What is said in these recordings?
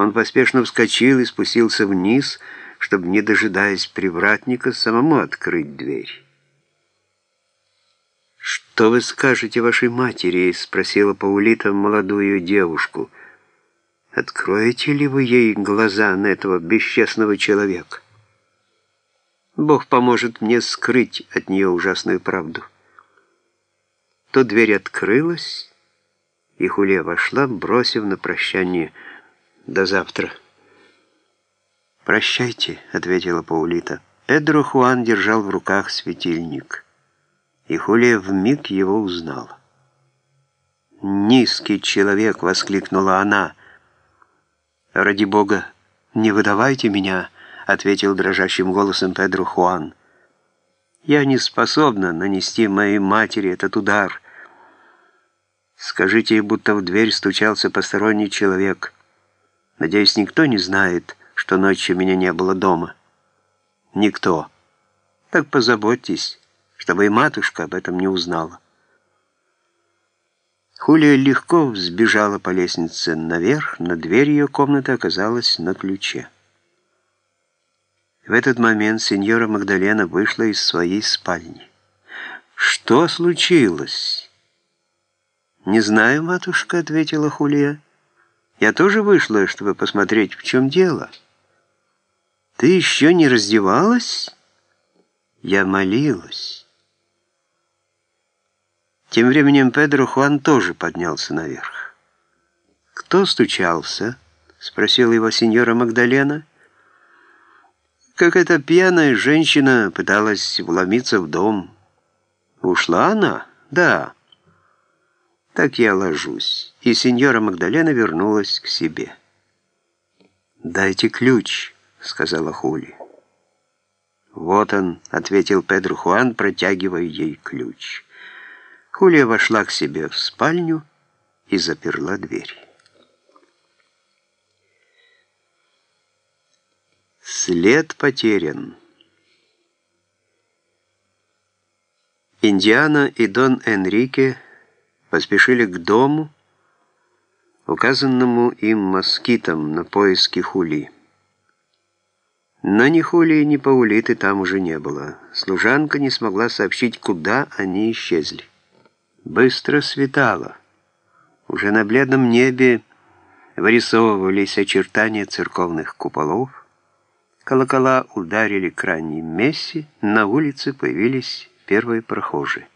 Он поспешно вскочил и спустился вниз, чтобы, не дожидаясь привратника, самому открыть дверь. «Что вы скажете вашей матери?» — спросила Паулита молодую девушку. «Откроете ли вы ей глаза на этого бесчестного человека?» Бог поможет мне скрыть от нее ужасную правду. То дверь открылась, и Хулия вошла, бросив на прощание «До завтра». «Прощайте», — ответила Паулита. Эдро Хуан держал в руках светильник, и Хулия вмиг его узнала. «Низкий человек!» — воскликнула она. «Ради Бога, не выдавайте меня!» — ответил дрожащим голосом Педро Хуан. «Я не способна нанести моей матери этот удар. Скажите будто в дверь стучался посторонний человек. Надеюсь, никто не знает, что ночью меня не было дома. Никто. Так позаботьтесь, чтобы и матушка об этом не узнала». Хулия легко взбежала по лестнице наверх, но дверь ее комнаты оказалась на ключе. В этот момент сеньора Магдалена вышла из своей спальни. «Что случилось?» «Не знаю, матушка», — ответила Хулия. «Я тоже вышла, чтобы посмотреть, в чем дело». «Ты еще не раздевалась?» «Я молилась». Тем временем Педро Хуан тоже поднялся наверх. «Кто стучался?» — спросила его сеньора Магдалена как эта пьяная женщина пыталась вломиться в дом. Ушла она? Да. Так я ложусь. И сеньора Магдалена вернулась к себе. «Дайте ключ», — сказала Хули. «Вот он», — ответил Педро Хуан, протягивая ей ключ. Хулия вошла к себе в спальню и заперла дверь. След потерян. Индиана и Дон Энрике поспешили к дому, указанному им москитом на поиски Хули. Но ни Хули, ни Паулиты там уже не было. Служанка не смогла сообщить, куда они исчезли. Быстро светало. Уже на бледном небе вырисовывались очертания церковных куполов, Колокола ударили к ранней мессе, на улице появились первые прохожие.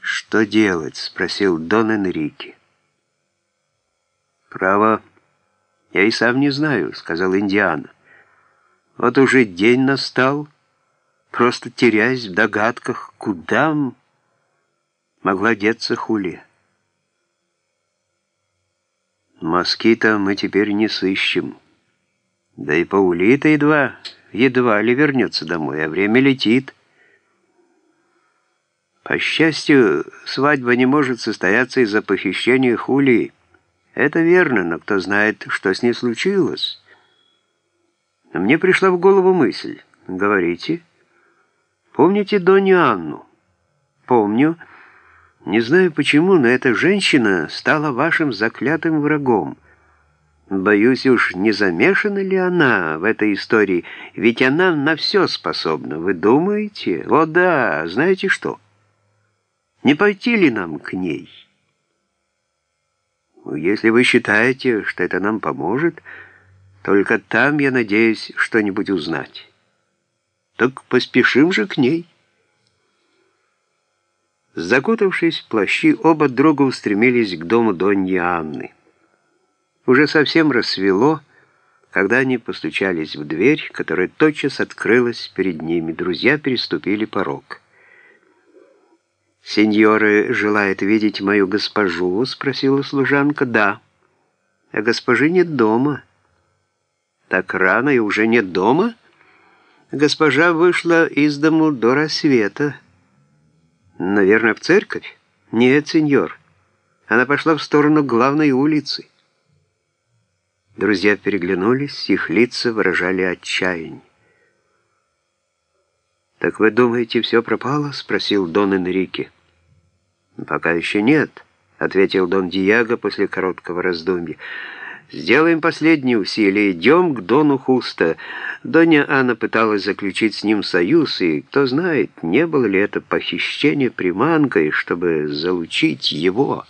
«Что делать?» — спросил Дон Энрике. «Право, я и сам не знаю», — сказал Индиана. «Вот уже день настал, просто теряясь в догадках, куда могла деться Хулия. Москита мы теперь не сыщем». Да и Паулита едва, едва ли вернется домой, а время летит. По счастью, свадьба не может состояться из-за похищения Хулии. Это верно, но кто знает, что с ней случилось. Мне пришла в голову мысль. Говорите. Помните Донью Анну? Помню. Не знаю почему, но эта женщина стала вашим заклятым врагом. Боюсь уж, не замешана ли она в этой истории, ведь она на все способна. Вы думаете? О да, знаете что? Не пойти ли нам к ней? Если вы считаете, что это нам поможет, только там, я надеюсь, что-нибудь узнать. Так поспешим же к ней. Закутавшись в плащи, оба друга устремились к дому Доньи Анны. Уже совсем рассвело, когда они постучались в дверь, которая тотчас открылась перед ними. Друзья переступили порог. «Сеньоры желает видеть мою госпожу?» — спросила служанка. «Да». «А госпожи нет дома». «Так рано и уже нет дома?» «Госпожа вышла из дому до рассвета». «Наверное, в церковь?» «Нет, сеньор. Она пошла в сторону главной улицы». Друзья переглянулись, их лица выражали отчаяние. «Так вы думаете, все пропало?» — спросил Дон Энрике. «Пока еще нет», — ответил Дон Диаго после короткого раздумья. Сделаем последние усилия, идем к Дону Хуста. Донья Анна пыталась заключить с ним союз, и кто знает, не было ли это похищение приманкой, чтобы залучить его».